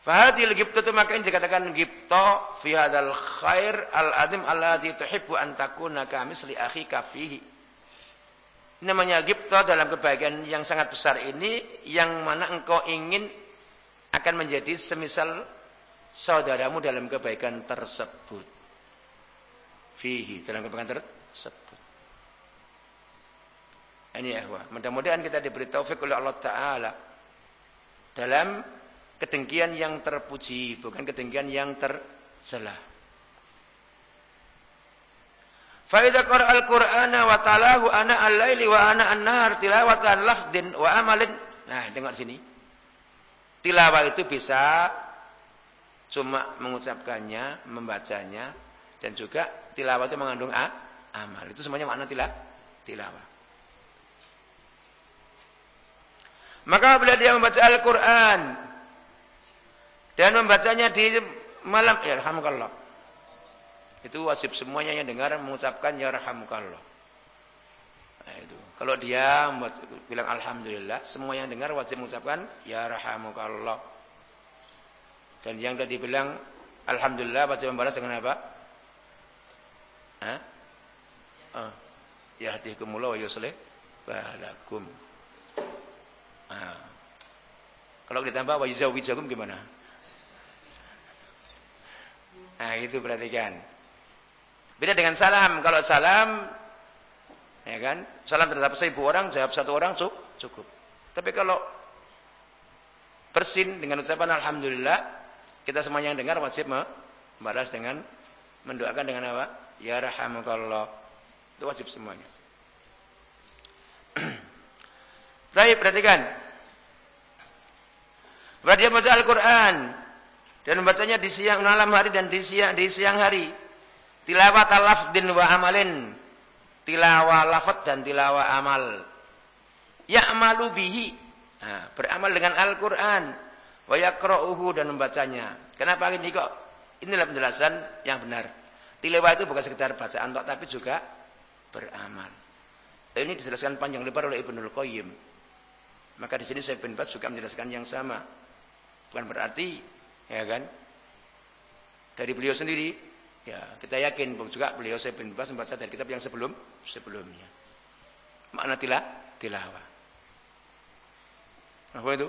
Fahadil gibtu itu maka ini dikatakan gibto fi hadal khair al-adim alladhi tuhibbu an takuna kamisli akhika fihi. Namanya gibto dalam kebahagiaan yang sangat besar ini yang mana engkau ingin akan menjadi semisal saudaramu dalam kebaikan tersebut. Fihi dalam kebaikan tersebut. Ini ya, mudah-mudahan kita diberi taufik oleh Allah Taala dalam kedengkian yang terpuji, bukan kedengkian yang tercela. Faida al Qur'ana wa talahu ana al-laili wa ana an-nahar tilawatan lafdin wa amalin. Nah, dengar sini. Tilawah itu bisa cuma mengucapkannya, membacanya dan juga tilawah itu mengandung a, amal. Itu semuanya makna tilah, tilawah. Maka bila dia membaca Al-Quran, dan membacanya di malam ya alhamdulillah. Itu wajib semuanya yang dengar mengucapkan ya alhamdulillah. Nah, itu. Kalau dia bilang alhamdulillah, semua yang dengar wajib mengucapkan ya rahamukallah. Dan yang tadi bilang alhamdulillah wajib membalas dengan apa? Hah? Oh. Ya wa yuslih balakum. Nah. Kalau ditambah wa yuzawijakum gimana? Nah, itu perhatikan. Beda dengan salam. Kalau salam, ya kan, salam terhadap seribu orang, jawab satu orang cukup. Tapi kalau bersin dengan ucapan Alhamdulillah, kita semuanya yang dengar wajib membalas dengan mendoakan dengan apa? Ya rahmukallah. Itu wajib semuanya. (clears throat) Baik, perhatikan. Berarti baca Al-Quran. Dan membacanya di siang malam hari dan di siang di siang hari. Tilawat lafdin wa amalin. Tilawah lafad dan tilawah amal. Ya'malu bihi. Nah, beramal dengan Al-Quran. Wa yakra'uhu dan membacanya. Kenapa ini kok? Inilah penjelasan yang benar. Tilawah itu bukan sekedar bacaan tapi juga beramal. Ini dijelaskan panjang lebar oleh Ibnul Qayyim. Maka di sini saya bin Bas juga menjelaskan yang sama. Bukan berarti Ya kan? Dari beliau sendiri, ya kita yakin juga beliau saya bin Bas membaca dari kitab yang sebelum sebelumnya. Makna tilah tilawah. Apa itu?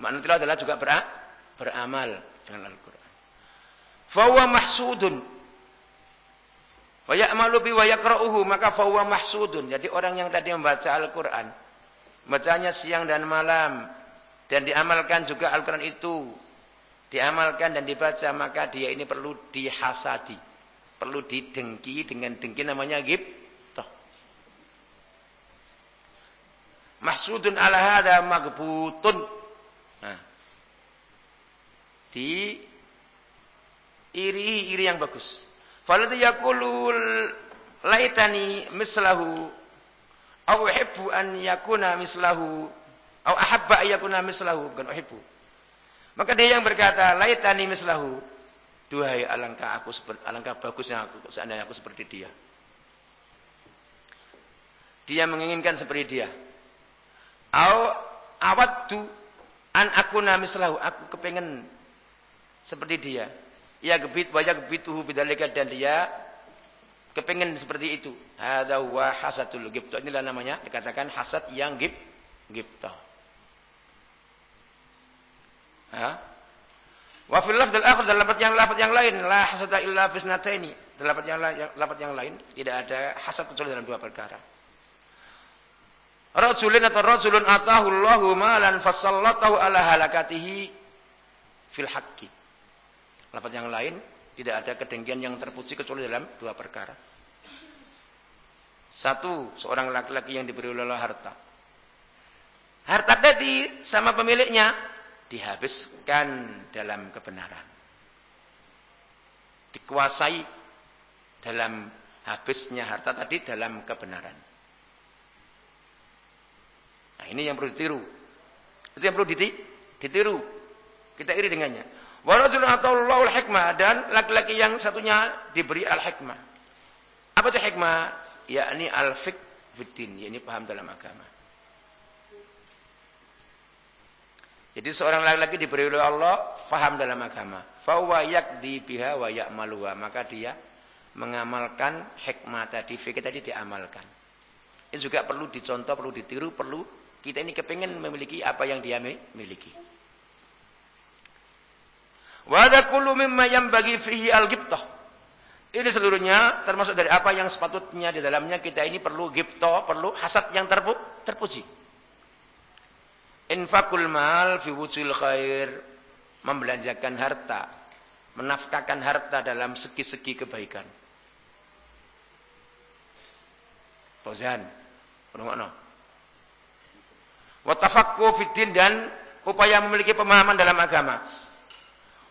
Makna tilawah adalah juga ber beramal dengan Al-Quran. Fawa mahsudun. Wa ya'malu bi wa. Maka fawa mahsudun. Jadi orang yang tadi membaca Al-Quran. Bacanya siang dan malam. Dan diamalkan juga Al-Quran itu diamalkan dan dibaca maka dia ini perlu dihasadi. Perlu didengki dengan dengki namanya ghibtah mahsudun ala hada magbutun nah. di iri iri yang bagus. Falladhi yaqulu laitani mislahu uhibbu an yakuna mislahu au ahabba an yakuna mislahu bukan uhibbu maka dia yang berkata, laitani mislahu. Duhai alangkah aku alangkah bagusnya aku seandainya aku seperti dia. Dia menginginkan seperti dia. Au awaddu an aku mislahu. Aku kepengen seperti dia. Ya gebit wa gebituhu bidzalika dan dia kepengen seperti itu. Hadza wa hasatul ghibta. Inilah namanya dikatakan hasad yang gib ghibta. Ya. Wa fil lafdz al-akhir dalam lafaz yang lafaz yang lain la hasada illa fi ini. Dalam lafaz yang lafaz yang lain tidak ada hasad kecuali dalam dua perkara. Rajulun atau rajulun atahu Allahu malan fasallatahu ala halakatihi fil haqqi. Lafaz yang lain tidak ada kedengkian yang terpuji kecuali dalam dua perkara. Satu, seorang laki-laki yang diberi oleh harta. Harta tadi sama pemiliknya dihabiskan dalam kebenaran. Dikuasai dalam habisnya harta tadi dalam kebenaran. Nah, ini yang perlu ditiru. Itu yang perlu ditiru. Kita iri dengannya. Warajulun ataullahul hikmah dan laki-laki yang satunya diberi al-hikmah. Apa itu hikmah? Yakni al-fiqh fiddin, yakni paham dalam agama. Jadi seorang laki-laki diberi oleh Allah paham dalam agama. Fawa yakdi biha wa ya'maluha. Maka dia mengamalkan hikmah tadi, fikih tadi diamalkan. Ini juga perlu dicontoh, perlu ditiru, perlu kita ini kepingin memiliki apa yang dia miliki. Wada kullu yang bagi fihi al-gibtah. Ini seluruhnya termasuk dari apa yang sepatutnya di dalamnya kita ini perlu gipto, perlu hasad yang terpu, terpuji. Infakul mal fi wujul khair. Membelanjakan harta. Menafkahkan harta dalam segi-segi kebaikan. Fauzan. Rumahno. Watafakku fitin dan upaya memiliki pemahaman dalam agama.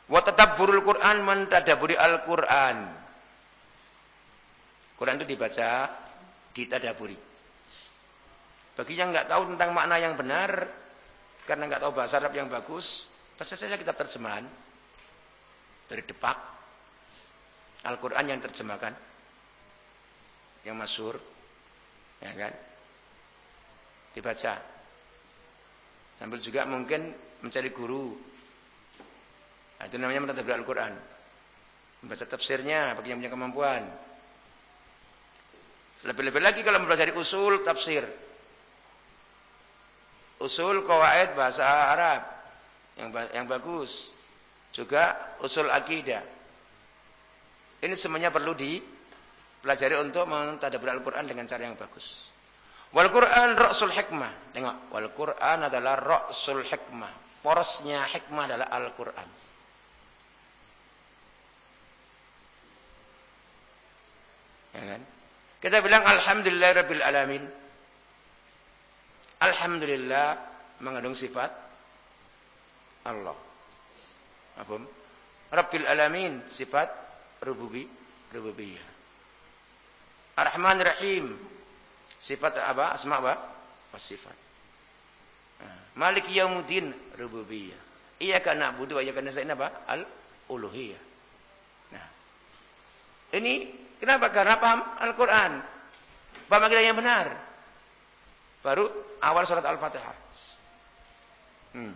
Wa tadabburul Quran mentadaburi Al-Quran. Quran itu dibaca, ditadaburi. Bagi yang nggak tahu tentang makna yang benar, karena nggak tahu bahasa Arab yang bagus, baca saja kitab terjemahan dari Depak, Al-Quran yang terjemahkan, yang masyur, ya kan? Dibaca. Sambil juga mungkin mencari guru Nah, itu namanya mentadabur Al-Quran. Membaca tafsirnya bagi yang punya kemampuan. Lebih-lebih lagi kalau mempelajari usul tafsir. Usul kawaid bahasa Arab yang yang bagus. Juga usul akidah. Ini semuanya perlu dipelajari untuk mentadabur Al-Quran dengan cara yang bagus. Wal Quran ra'sul hikmah. Tengok, wal Quran adalah ra'sul hikmah. Porosnya hikmah adalah Al-Quran. Ya kan? Kita bilang alhamdulillah rabbil alamin. Alhamdulillah mengandung sifat Allah. Apa? Rabbil alamin sifat rububi rububiyah. Ar-Rahman Rahim sifat apa? Asma apa? Sifat. Malik Yaumuddin rububiyah. Iyyaka na'budu wa iyyaka nasta'in apa? Al-uluhiyah. Nah. Ini Kenapa? Karena paham Al-Quran. Paham kita yang benar. Baru awal surat Al-Fatihah. Hmm.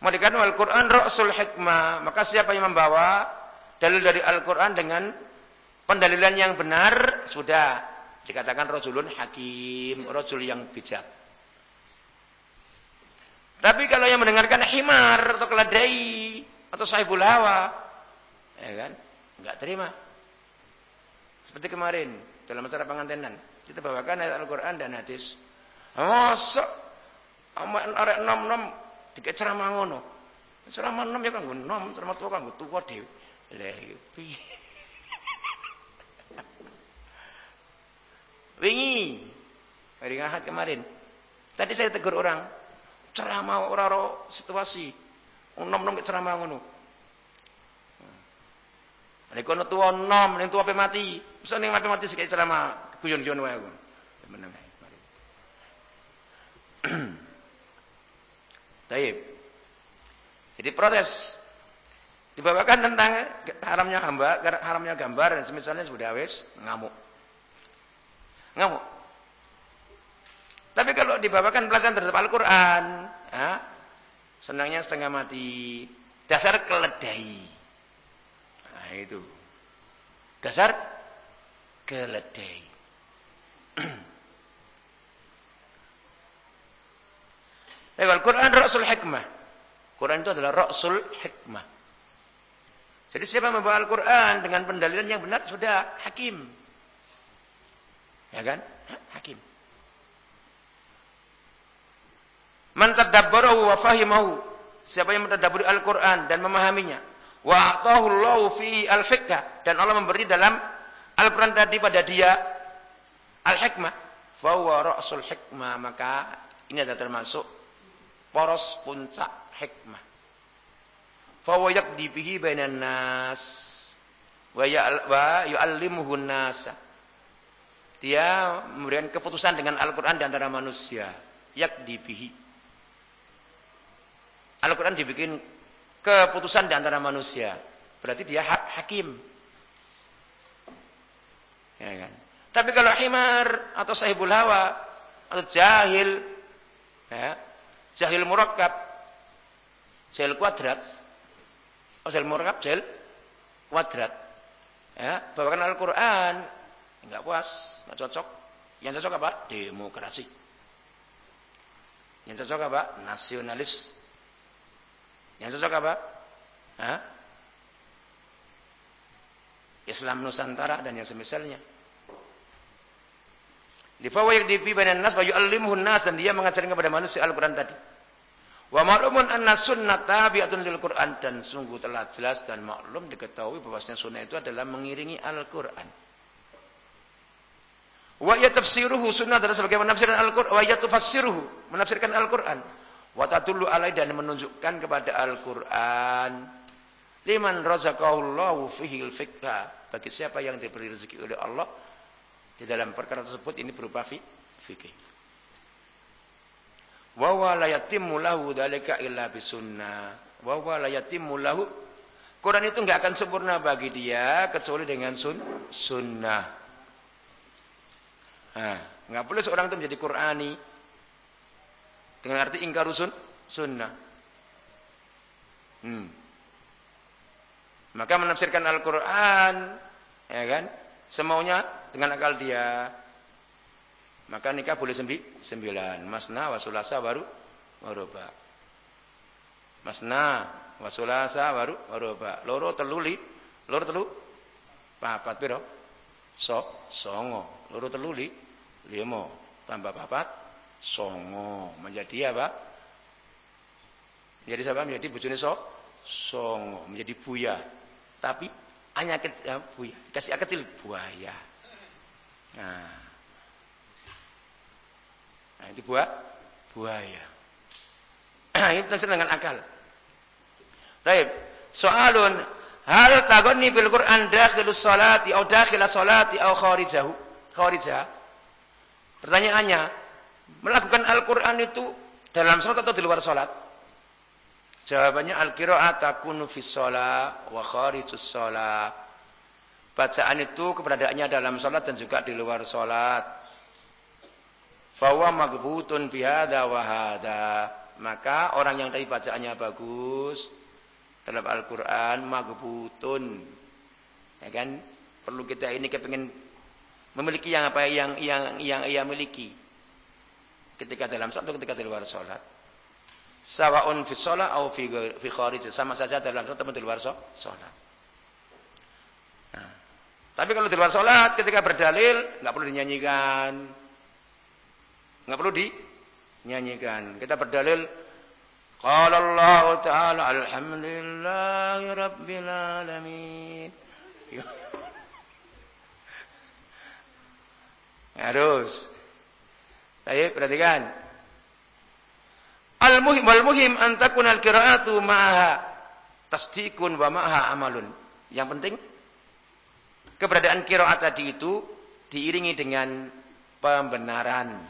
Modikan Al-Quran Rasul Hikmah. Maka siapa yang membawa dalil dari Al-Quran dengan pendalilan yang benar, sudah dikatakan Rasulun Hakim, Rasul yang bijak. Tapi kalau yang mendengarkan himar atau keledai atau sahibul hawa, ya kan? Enggak terima. Seperti kemarin dalam acara pengantinan, kita bawakan ayat Al-Qur'an dan hadis. Masa amak arek nom-nom dikek ceramah ngono. Ceramah nom ya kan nom, ceramah tua kan tua dhewe. Lah iya, piye? (laughs) Wingi hari kemarin. Tadi saya tegur orang, ceramah ora situasi. Nom-nom ceramah ngono. Nek ana tuwa nom, ning tuwa mati. Bisa ning mati mati sikit ceramah guyon-guyon wae aku. Meneng. (clears throat) Taib. Jadi protes dibawakan tentang haramnya hamba, haramnya gambar dan semisalnya sudah wis ngamuk. Ngamuk. Tapi kalau dibawakan pelajaran terhadap Al-Quran, ya, senangnya setengah mati. Dasar keledai. Nah itu. Dasar keledai. (clears throat) Al-Quran Rasul Hikmah. Quran itu adalah Rasul Hikmah. Jadi siapa membawa Al-Quran dengan pendalilan yang benar sudah hakim. Ya kan? Hakim. Man tadabbarahu wa fahimahu. Siapa yang mentadabburi Al-Quran dan memahaminya. Wa atahu fi al-fiqh dan Allah memberi dalam Al-Qur'an tadi pada dia al-hikmah. Fa huwa ra'sul hikmah, maka ini adalah termasuk poros puncak hikmah. Fa huwa yaqdi bihi bainan nas wa yu'allimuhu nasa. Dia memberikan keputusan dengan Al-Qur'an di antara manusia. Yaqdi bihi. Al-Quran dibikin keputusan di antara manusia. Berarti dia ha hakim. Ya kan? Tapi kalau himar atau sahibul hawa atau jahil, ya, jahil murakkab, jahil kuadrat, atau jahil murakkab, jahil kuadrat, ya, bawakan Al-Quran, enggak puas, enggak cocok. Yang cocok apa? Demokrasi. Yang cocok apa? Nasionalis. Yang cocok apa? Hah? Islam Nusantara dan yang semisalnya. Di fawaid di banan nas wa yu'allimuhun nas dan dia mengajarkan kepada manusia Al-Qur'an tadi. Wa ma'lumun anna sunnah tabi'atun lil Qur'an dan sungguh telah jelas dan maklum diketahui bahwasanya sunnah itu adalah mengiringi Al-Qur'an. Wa ya tafsiruhu sunnah adalah sebagai menafsirkan Al-Qur'an wa ya tufassiruhu menafsirkan Al-Qur'an. Wa tatullu alai dan menunjukkan kepada Al-Qur'an liman razaqahullahu fihi al-fiqha bagi siapa yang diberi rezeki oleh Allah di dalam perkara tersebut ini berupa fikih. Wa wa la yatimmu lahu dzalika illa bisunnah. Wa wa la yatimmu lahu Quran itu enggak akan sempurna bagi dia kecuali dengan sun sunnah. Nah, enggak boleh seorang itu menjadi Qurani dengan arti ingkar sun sunnah. Hmm. Maka menafsirkan Al-Quran, ya kan, semaunya dengan akal dia, maka nikah boleh sembi, sembilan. Masna wasulasa baru waroba. Masna wasulasa baru waroba. Loro teluli, loro telu papat piro? So, songo. Loro teluli limo tambah papat songo. Menjadi apa? Menjadi siapa? Menjadi bujune so, songo. Menjadi buya. Tapi hanya kecil, ya, buya. Kasih kecil buaya. Nah, Nah, itu buah buaya. (clears throat) itu tafsir dengan akal. Baik. Soalun hal tagonni bil Quran dakhilus salati atau dakhilas salati atau kharijahu? Kharijah. Pertanyaannya, melakukan Al-Qur'an itu dalam salat atau di luar salat? Jawabannya al-qira'at takunu fis shalah wa kharijus shalah. Bacaan itu keberadaannya dalam salat dan juga di luar salat. Fawa magbutun bihada wahada. Maka orang yang tadi bacaannya bagus dalam Al-Quran magbutun. Ya kan? Perlu kita ini kepingin memiliki yang apa yang yang yang ia miliki. Ketika dalam sholat atau ketika di luar sholat. Sawaun fi sholat atau fi, fi kharij. Sama saja dalam sholat atau di luar sholat. Tapi kalau di luar sholat ketika berdalil nggak perlu dinyanyikan Enggak perlu dinyanyikan. Kita berdalil Qala Allah Ta'ala Alhamdulillahi Rabbil Alamin. (laughs) Harus. Baik, perhatikan. Al-muhim wal muhim an takuna al-qira'atu ma'aha tasdikun wa ma'aha amalun. Yang penting keberadaan qiraat tadi itu diiringi dengan pembenaran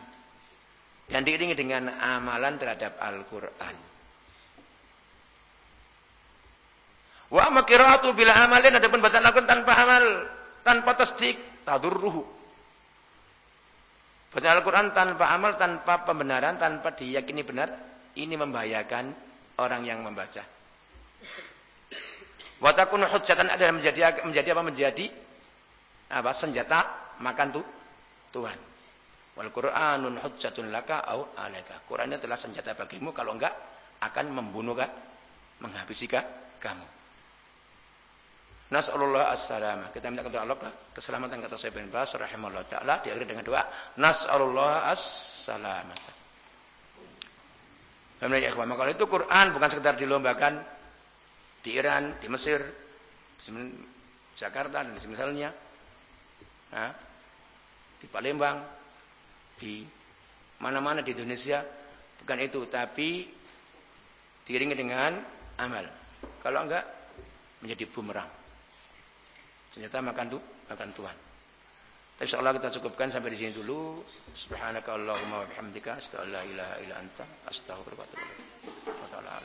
dan diiringi dengan amalan terhadap Al-Quran. Wa amma qira'atu bila amalin adapun bacaan Al-Quran tanpa amal, tanpa tasdik, tadurruhu. Baca Al-Quran tanpa amal, tanpa pembenaran, tanpa diyakini benar, ini membahayakan orang yang membaca. Watakun hujatan adalah menjadi menjadi apa menjadi apa senjata makan tuh Tuhan. Wal Qur'anun hujjatun laka au alaika. Quran itu adalah senjata bagimu kalau enggak akan membunuh kah? Menghabisi kah? Kamu. Nas'alullah as-salamah. Kita minta kepada Allah keselamatan kata saya bin Bas rahimahullah taala diakhiri dengan doa nas'alullah as-salamah. Alhamdulillah ikhwan. Maka itu Quran bukan sekedar dilombakan di Iran, di Mesir, di Jakarta dan misalnya. Nah, di Palembang, di mana-mana di Indonesia bukan itu tapi diiringi dengan amal. Kalau enggak menjadi bumerang. Ternyata makan tuh makan Tuhan. Tapi insyaallah kita cukupkan sampai di sini dulu. Subhanaka allahumma wa bihamdika astaghfiruka wa la